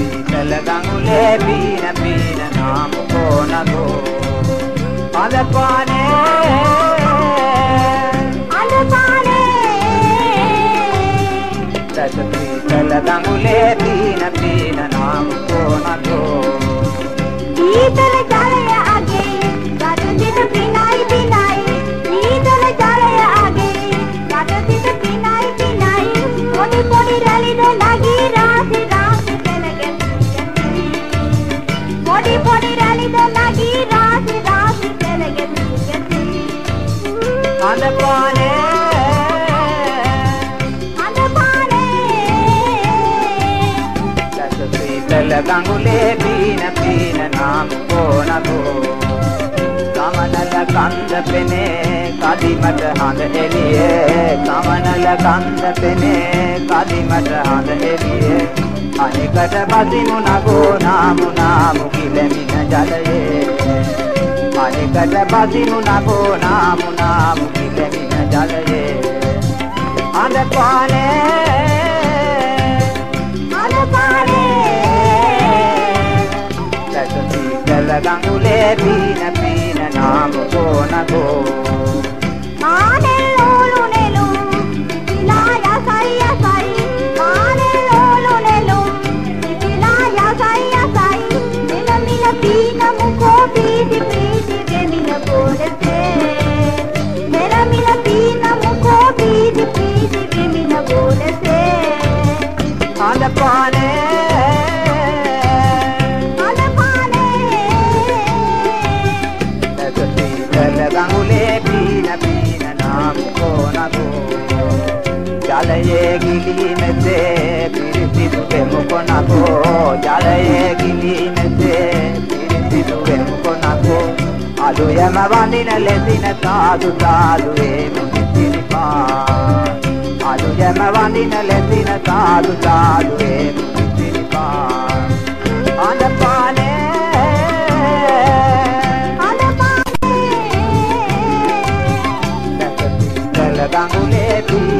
සීතල ගඟුලේ පීන පීන නාම කොනගෝ අලපානේ අලපානේ සීතල ගඟුලේ පීන පීන නාම කොනගෝ සමනල කන්ද පෙනේ කදිමට හඳ එළියේ. සමනල කන්ද පෙනේ කදිමට හඳ එළියේ. අනිකට බසිමු නගෝ නාමු නාමු කිලමින ජලයේ. අනිකට බසිමු නගෝ නාමු නාමු ගඟුලේ පීන පීන නාම කොනගෝ අඳ ජලයේ ගිලි මෙසේ පිරිසිදු වෙමු කොනගෝ ජලයේ ගිලි මෙසේ පිරිසිදු වෙමු කොනගෝ අලු යම වඳින ලෙසින සාදු සාදු ඒ මුසිරිපා අලු යම වඳින ලෙසින සාදු සාදු ඒ මුසිරිපා අනපානේ කල ගඟුලේ පීන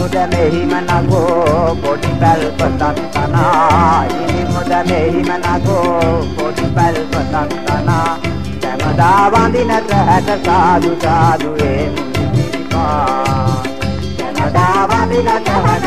මුද මෙහිම නගෝ පොඩි පැල් පතක් තනා. ඉනි මුද මෙහිම නගෝ පොඩි පැල් පතක් තනා. සමදා වඳිනට හැට සාදු සාදු ඒ මුදිරිපා සමදා වඳිනට හැට සාදු සාදු